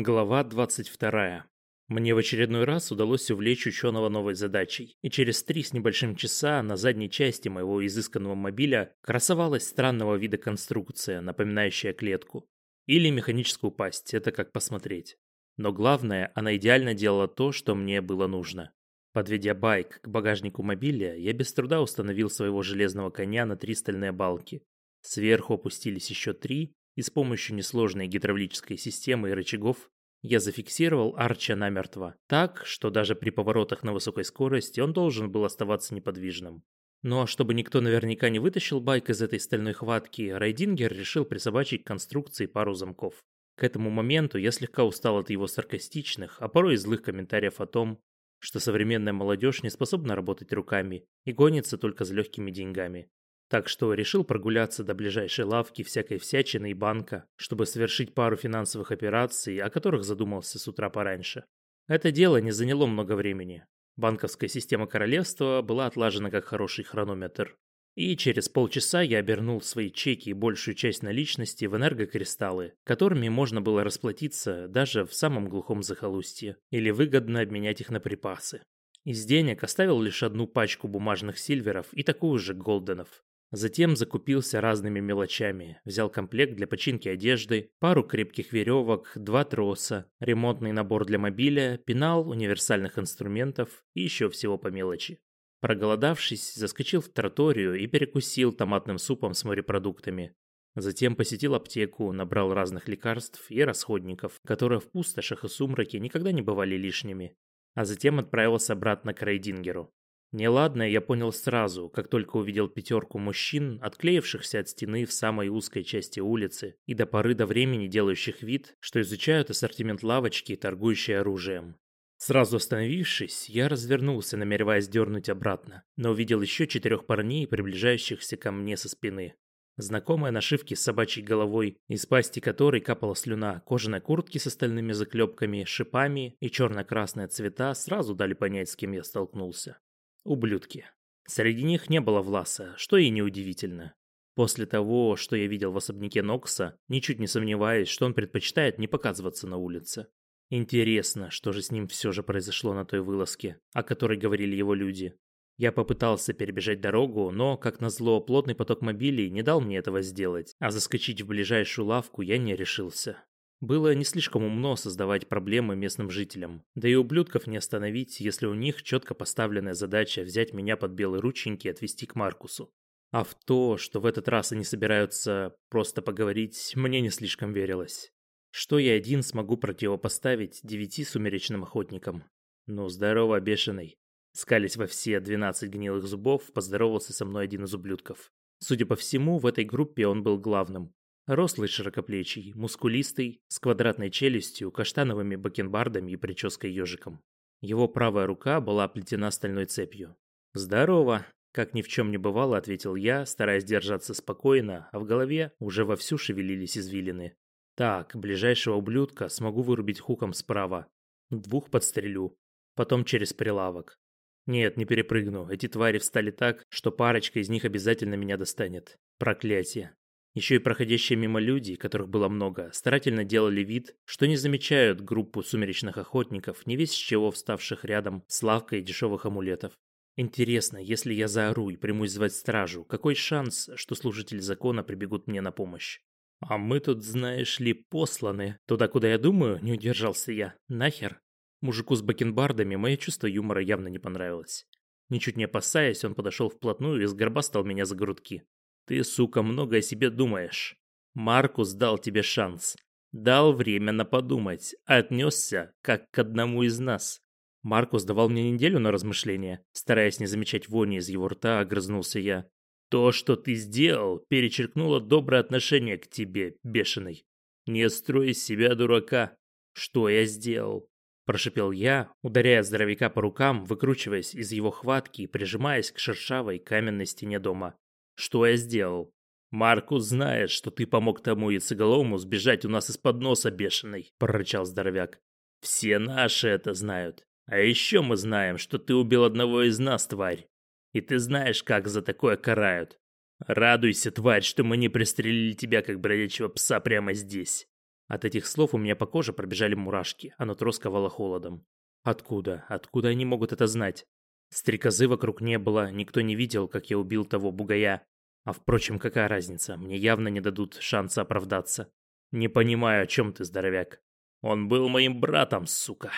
Глава 22. Мне в очередной раз удалось увлечь ученого новой задачей, и через три с небольшим часа на задней части моего изысканного мобиля красовалась странного вида конструкция, напоминающая клетку. Или механическую пасть, это как посмотреть. Но главное, она идеально делала то, что мне было нужно. Подведя байк к багажнику мобиля, я без труда установил своего железного коня на три стальные балки. Сверху опустились еще три, и с помощью несложной гидравлической системы и рычагов я зафиксировал Арча намертво, так, что даже при поворотах на высокой скорости он должен был оставаться неподвижным. Ну а чтобы никто наверняка не вытащил байк из этой стальной хватки, Райдингер решил присобачить к конструкции пару замков. К этому моменту я слегка устал от его саркастичных, а порой и злых комментариев о том, что современная молодежь не способна работать руками и гонится только за легкими деньгами. Так что решил прогуляться до ближайшей лавки всякой всячины и банка, чтобы совершить пару финансовых операций, о которых задумался с утра пораньше. Это дело не заняло много времени. Банковская система королевства была отлажена как хороший хронометр. И через полчаса я обернул свои чеки и большую часть наличности в энергокристаллы, которыми можно было расплатиться даже в самом глухом захолустье, или выгодно обменять их на припасы. Из денег оставил лишь одну пачку бумажных сильверов и такую же голденов. Затем закупился разными мелочами, взял комплект для починки одежды, пару крепких веревок, два троса, ремонтный набор для мобиля, пенал, универсальных инструментов и еще всего по мелочи. Проголодавшись, заскочил в троторию и перекусил томатным супом с морепродуктами. Затем посетил аптеку, набрал разных лекарств и расходников, которые в пустошах и сумраке никогда не бывали лишними. А затем отправился обратно к Рейдингеру. Неладное я понял сразу, как только увидел пятерку мужчин, отклеившихся от стены в самой узкой части улицы и до поры до времени делающих вид, что изучают ассортимент лавочки, торгующей оружием. Сразу остановившись, я развернулся, намереваясь дернуть обратно, но увидел еще четырех парней, приближающихся ко мне со спины. Знакомые нашивки с собачьей головой, из пасти которой капала слюна, кожаной куртки с остальными заклепками, шипами и черно-красные цвета сразу дали понять, с кем я столкнулся. Ублюдки. Среди них не было Власа, что и неудивительно. После того, что я видел в особняке Нокса, ничуть не сомневаюсь, что он предпочитает не показываться на улице. Интересно, что же с ним все же произошло на той вылазке, о которой говорили его люди. Я попытался перебежать дорогу, но, как назло, плотный поток мобилей не дал мне этого сделать, а заскочить в ближайшую лавку я не решился. Было не слишком умно создавать проблемы местным жителям. Да и ублюдков не остановить, если у них четко поставленная задача взять меня под белые рученьки и отвезти к Маркусу. А в то, что в этот раз они собираются просто поговорить, мне не слишком верилось. Что я один смогу противопоставить девяти сумеречным охотникам? Ну, здорово, бешеный. Скались во все двенадцать гнилых зубов, поздоровался со мной один из ублюдков. Судя по всему, в этой группе он был главным. Рослый широкоплечий, мускулистый, с квадратной челюстью, каштановыми бакенбардами и прической ежиком. Его правая рука была оплетена стальной цепью. «Здорово!» – как ни в чем не бывало, ответил я, стараясь держаться спокойно, а в голове уже вовсю шевелились извилины. «Так, ближайшего ублюдка смогу вырубить хуком справа. Двух подстрелю. Потом через прилавок. Нет, не перепрыгну. Эти твари встали так, что парочка из них обязательно меня достанет. Проклятие. Еще и проходящие мимо люди, которых было много, старательно делали вид, что не замечают группу сумеречных охотников, не весь с чего вставших рядом с лавкой дешевых амулетов. Интересно, если я заору и примусь звать стражу, какой шанс, что служители закона прибегут мне на помощь? А мы тут, знаешь ли, посланы. Туда, куда я думаю, не удержался я. Нахер? Мужику с бакенбардами мое чувство юмора явно не понравилось. Ничуть не опасаясь, он подошел вплотную и сгорбастал меня за грудки. Ты, сука, много о себе думаешь. Маркус дал тебе шанс. Дал время на подумать. Отнесся, как к одному из нас. Маркус давал мне неделю на размышление. Стараясь не замечать вони из его рта, огрызнулся я. То, что ты сделал, перечеркнуло доброе отношение к тебе, бешеный. Не строй из себя дурака. Что я сделал? Прошипел я, ударяя здоровяка по рукам, выкручиваясь из его хватки и прижимаясь к шершавой каменной стене дома. Что я сделал? Маркус знает, что ты помог тому яйцеголовому сбежать у нас из-под носа бешеный, прорычал здоровяк. Все наши это знают. А еще мы знаем, что ты убил одного из нас, тварь. И ты знаешь, как за такое карают. Радуйся, тварь, что мы не пристрелили тебя, как бродячего пса, прямо здесь. От этих слов у меня по коже пробежали мурашки, а нутро сковало холодом. Откуда? Откуда они могут это знать? Стрекозы вокруг не было, никто не видел, как я убил того бугая. А впрочем, какая разница, мне явно не дадут шанса оправдаться. Не понимаю, о чем ты, здоровяк. Он был моим братом, сука.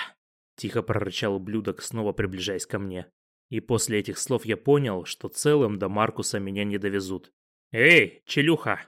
Тихо прорычал ублюдок, снова приближаясь ко мне. И после этих слов я понял, что целым до Маркуса меня не довезут. «Эй, челюха!»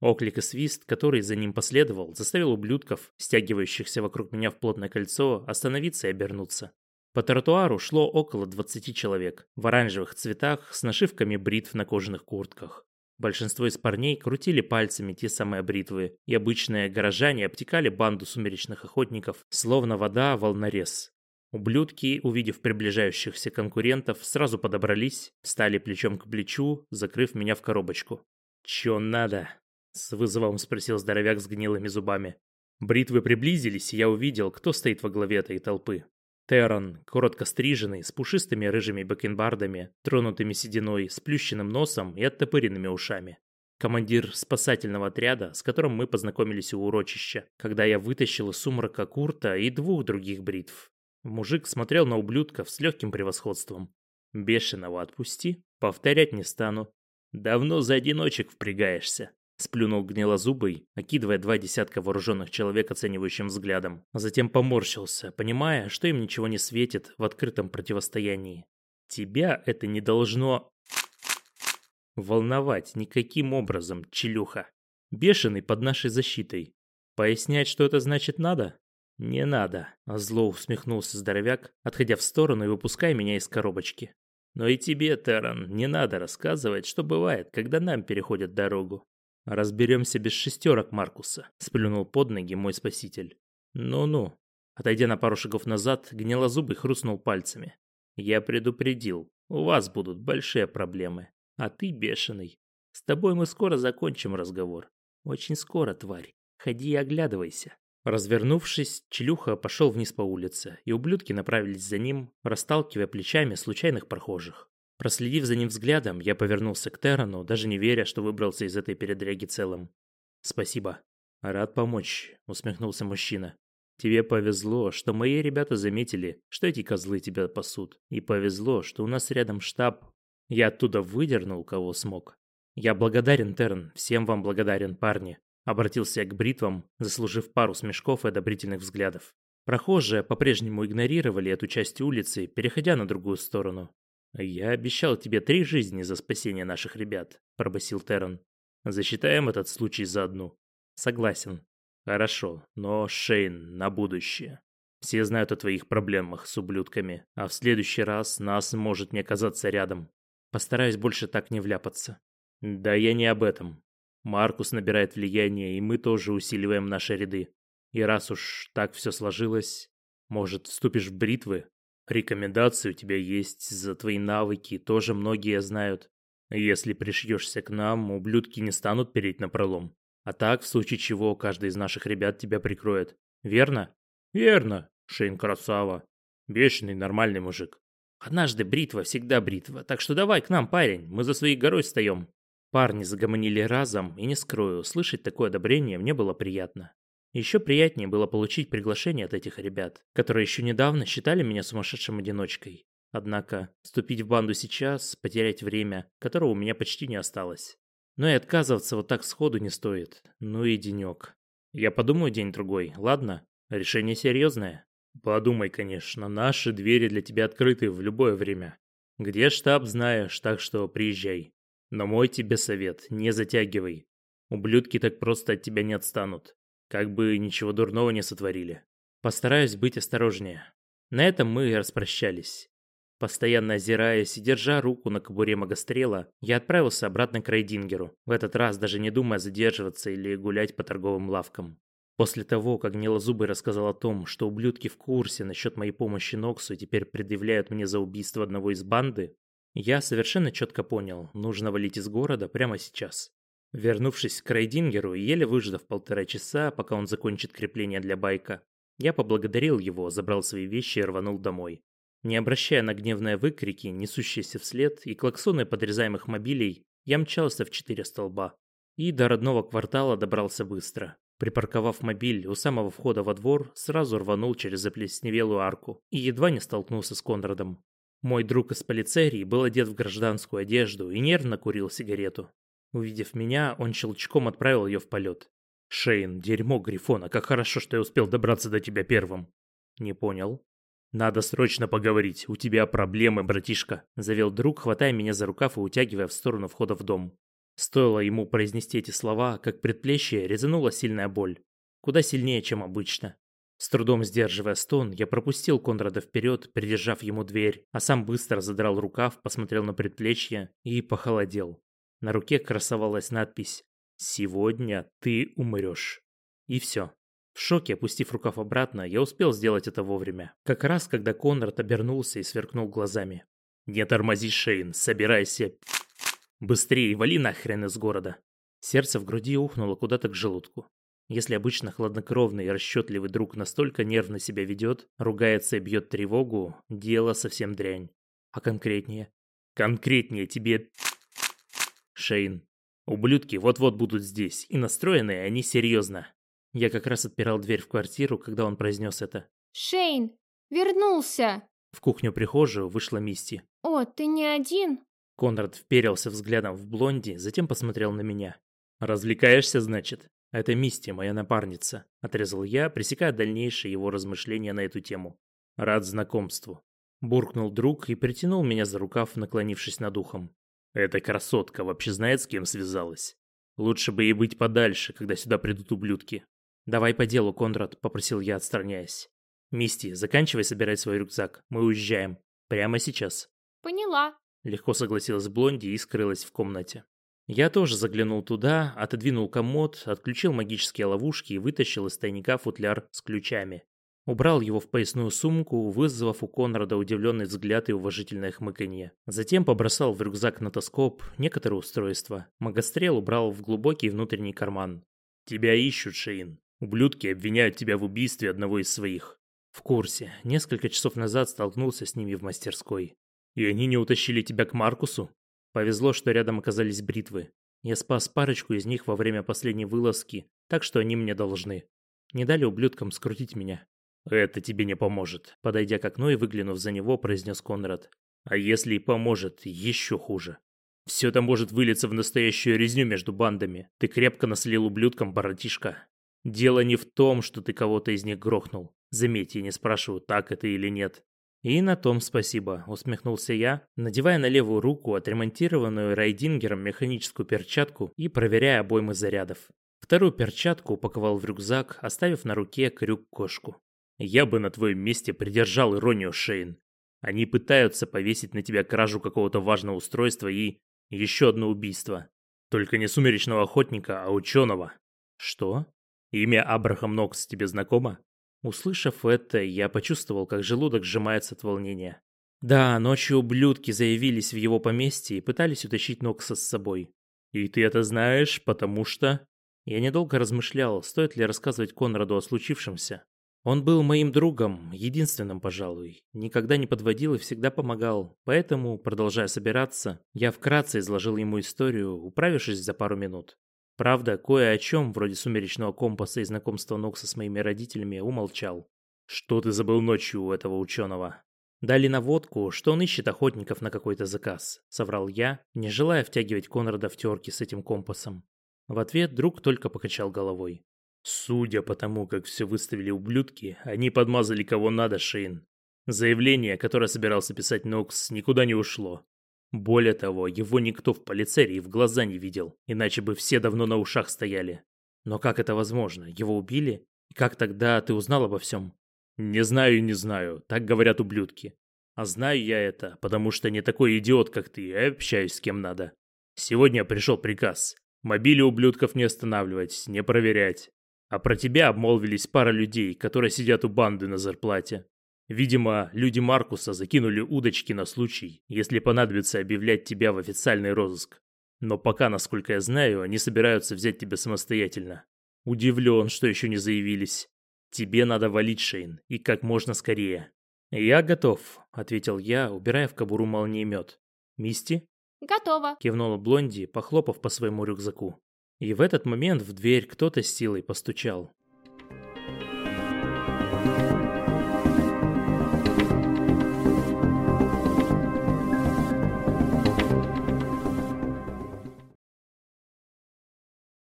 Оклик и свист, который за ним последовал, заставил ублюдков, стягивающихся вокруг меня в плотное кольцо, остановиться и обернуться. По тротуару шло около 20 человек, в оранжевых цветах, с нашивками бритв на кожаных куртках. Большинство из парней крутили пальцами те самые бритвы, и обычные горожане обтекали банду сумеречных охотников, словно вода волнорез. Ублюдки, увидев приближающихся конкурентов, сразу подобрались, встали плечом к плечу, закрыв меня в коробочку. «Чё надо?» С вызовом спросил здоровяк с гнилыми зубами. Бритвы приблизились, и я увидел, кто стоит во главе этой толпы. Терран, коротко стриженный, с пушистыми рыжими бакенбардами, тронутыми сединой, сплющенным носом и оттопыренными ушами. Командир спасательного отряда, с которым мы познакомились у урочища, когда я вытащил из сумрака Курта и двух других бритв. Мужик смотрел на ублюдков с легким превосходством. «Бешеного отпусти, повторять не стану. Давно за одиночек впрягаешься». Сплюнул гнилозубый, окидывая два десятка вооруженных человек оценивающим взглядом, а затем поморщился, понимая, что им ничего не светит в открытом противостоянии. «Тебя это не должно...» волновать никаким образом, челюха. Бешеный под нашей защитой. Пояснять, что это значит, надо? Не надо. А зло усмехнулся здоровяк, отходя в сторону и выпуская меня из коробочки. Но и тебе, Терран, не надо рассказывать, что бывает, когда нам переходят дорогу. «Разберемся без шестерок Маркуса», – сплюнул под ноги мой спаситель. «Ну-ну». Отойдя на пару шагов назад, гнилозубый хрустнул пальцами. «Я предупредил, у вас будут большие проблемы. А ты бешеный. С тобой мы скоро закончим разговор. Очень скоро, тварь. Ходи и оглядывайся». Развернувшись, Челюха пошел вниз по улице, и ублюдки направились за ним, расталкивая плечами случайных прохожих. Проследив за ним взглядом, я повернулся к Террану, даже не веря, что выбрался из этой передряги целым. «Спасибо. Рад помочь», — усмехнулся мужчина. «Тебе повезло, что мои ребята заметили, что эти козлы тебя пасут. И повезло, что у нас рядом штаб. Я оттуда выдернул, кого смог. Я благодарен, Терн, всем вам благодарен, парни». Обратился я к бритвам, заслужив пару смешков и одобрительных взглядов. Прохожие по-прежнему игнорировали эту часть улицы, переходя на другую сторону. «Я обещал тебе три жизни за спасение наших ребят», – пробасил Террен. «Засчитаем этот случай за одну». «Согласен». «Хорошо, но, Шейн, на будущее. Все знают о твоих проблемах с ублюдками, а в следующий раз нас может не оказаться рядом. Постараюсь больше так не вляпаться». «Да я не об этом. Маркус набирает влияние, и мы тоже усиливаем наши ряды. И раз уж так все сложилось, может, вступишь в бритвы, Рекомендации у тебя есть, за твои навыки тоже многие знают. Если пришьешься к нам, ублюдки не станут переть на пролом. А так, в случае чего, каждый из наших ребят тебя прикроет. Верно? Верно. Шейн красава. Бешеный, нормальный мужик. Однажды бритва, всегда бритва. Так что давай к нам, парень, мы за своей горой стоим. Парни загомонили разом, и не скрою, слышать такое одобрение мне было приятно. Еще приятнее было получить приглашение от этих ребят, которые еще недавно считали меня сумасшедшим одиночкой. Однако, вступить в банду сейчас, потерять время, которого у меня почти не осталось. Но и отказываться вот так сходу не стоит. Ну и денек. Я подумаю день-другой, ладно? Решение серьезное. Подумай, конечно, наши двери для тебя открыты в любое время. Где штаб, знаешь, так что приезжай. Но мой тебе совет, не затягивай. Ублюдки так просто от тебя не отстанут. Как бы ничего дурного не сотворили. Постараюсь быть осторожнее. На этом мы распрощались. Постоянно озираясь и держа руку на кобуре магострела, я отправился обратно к Рейдингеру, в этот раз даже не думая задерживаться или гулять по торговым лавкам. После того, как Гнилозубый рассказал о том, что ублюдки в курсе насчет моей помощи Ноксу и теперь предъявляют мне за убийство одного из банды, я совершенно четко понял, нужно валить из города прямо сейчас. Вернувшись к Рейдингеру и еле выждав полтора часа, пока он закончит крепление для байка, я поблагодарил его, забрал свои вещи и рванул домой. Не обращая на гневные выкрики, несущиеся вслед, и клаксоны подрезаемых мобилей, я мчался в четыре столба. И до родного квартала добрался быстро. Припарковав мобиль у самого входа во двор, сразу рванул через заплесневелую арку и едва не столкнулся с Конрадом. Мой друг из полицерии был одет в гражданскую одежду и нервно курил сигарету. Увидев меня, он щелчком отправил ее в полет. «Шейн, дерьмо Грифона, как хорошо, что я успел добраться до тебя первым!» «Не понял». «Надо срочно поговорить, у тебя проблемы, братишка», – завел друг, хватая меня за рукав и утягивая в сторону входа в дом. Стоило ему произнести эти слова, как предплечье резанула сильная боль. Куда сильнее, чем обычно. С трудом сдерживая стон, я пропустил Конрада вперед, придержав ему дверь, а сам быстро задрал рукав, посмотрел на предплечье и похолодел. На руке красовалась надпись «Сегодня ты умрешь». И все. В шоке, опустив рукав обратно, я успел сделать это вовремя. Как раз, когда Конрад обернулся и сверкнул глазами. «Не тормози, Шейн, собирайся Быстрее вали нахрен из города. Сердце в груди ухнуло куда-то к желудку. Если обычно хладнокровный и расчетливый друг настолько нервно себя ведет, ругается и бьет тревогу, дело совсем дрянь. А конкретнее? Конкретнее тебе... Шейн. Ублюдки вот-вот будут здесь, и настроены они серьезно. Я как раз отпирал дверь в квартиру, когда он произнес это. «Шейн, вернулся!» В кухню-прихожую вышла Мисти. «О, ты не один?» Конрад вперился взглядом в блонди, затем посмотрел на меня. «Развлекаешься, значит?» «Это Мисти, моя напарница», – отрезал я, пресекая дальнейшие его размышления на эту тему. «Рад знакомству». Буркнул друг и притянул меня за рукав, наклонившись над ухом. «Эта красотка вообще знает, с кем связалась? Лучше бы ей быть подальше, когда сюда придут ублюдки». «Давай по делу, Конрад», – попросил я, отстраняясь. «Мисти, заканчивай собирать свой рюкзак. Мы уезжаем. Прямо сейчас». «Поняла», Легко согласилась Блонди и скрылась в комнате. Я тоже заглянул туда, отодвинул комод, отключил магические ловушки и вытащил из тайника футляр с ключами. Убрал его в поясную сумку, вызвав у Конрада удивленный взгляд и уважительное хмыканье. Затем побросал в рюкзак нотоскоп, некоторые устройства. Магострел убрал в глубокий внутренний карман. «Тебя ищут, Шейн. Ублюдки обвиняют тебя в убийстве одного из своих». В курсе. Несколько часов назад столкнулся с ними в мастерской. И они не утащили тебя к Маркусу? Повезло, что рядом оказались бритвы. Я спас парочку из них во время последней вылазки, так что они мне должны. Не дали ублюдкам скрутить меня. Это тебе не поможет. Подойдя к окну и выглянув за него, произнес Конрад. А если и поможет, еще хуже. Все это может вылиться в настоящую резню между бандами. Ты крепко наслил ублюдкам, братишка. Дело не в том, что ты кого-то из них грохнул. Заметь, я не спрашиваю, так это или нет. «И на том спасибо», – усмехнулся я, надевая на левую руку отремонтированную Райдингером механическую перчатку и проверяя обоймы зарядов. Вторую перчатку упаковал в рюкзак, оставив на руке крюк-кошку. «Я бы на твоем месте придержал иронию, Шейн. Они пытаются повесить на тебя кражу какого-то важного устройства и еще одно убийство. Только не сумеречного охотника, а ученого». «Что? Имя Абрахам Нокс тебе знакомо?» Услышав это, я почувствовал, как желудок сжимается от волнения. Да, ночью ублюдки заявились в его поместье и пытались утащить Нокса с собой. И ты это знаешь, потому что... Я недолго размышлял, стоит ли рассказывать Конраду о случившемся. Он был моим другом, единственным, пожалуй. Никогда не подводил и всегда помогал. Поэтому, продолжая собираться, я вкратце изложил ему историю, управившись за пару минут. Правда, кое о чем, вроде сумеречного компаса и знакомства Нокса с моими родителями, умолчал. «Что ты забыл ночью у этого ученого?» «Дали наводку, что он ищет охотников на какой-то заказ», — соврал я, не желая втягивать Конрада в терки с этим компасом. В ответ друг только покачал головой. «Судя по тому, как все выставили ублюдки, они подмазали кого надо, Шейн. Заявление, которое собирался писать Нокс, никуда не ушло. Более того, его никто в полицерии в глаза не видел, иначе бы все давно на ушах стояли. Но как это возможно? Его убили? И как тогда ты узнал обо всем? Не знаю и не знаю, так говорят ублюдки. А знаю я это, потому что не такой идиот, как ты, а общаюсь с кем надо. Сегодня пришел приказ. Мобили ублюдков не останавливать, не проверять. А про тебя обмолвились пара людей, которые сидят у банды на зарплате. Видимо, люди Маркуса закинули удочки на случай, если понадобится объявлять тебя в официальный розыск. Но пока, насколько я знаю, они собираются взять тебя самостоятельно. Удивлен, что еще не заявились. Тебе надо валить, Шейн, и как можно скорее. Я готов, ответил я, убирая в кобуру молниемет. Мисти? Готово. Кивнула Блонди, похлопав по своему рюкзаку. И в этот момент в дверь кто-то с силой постучал.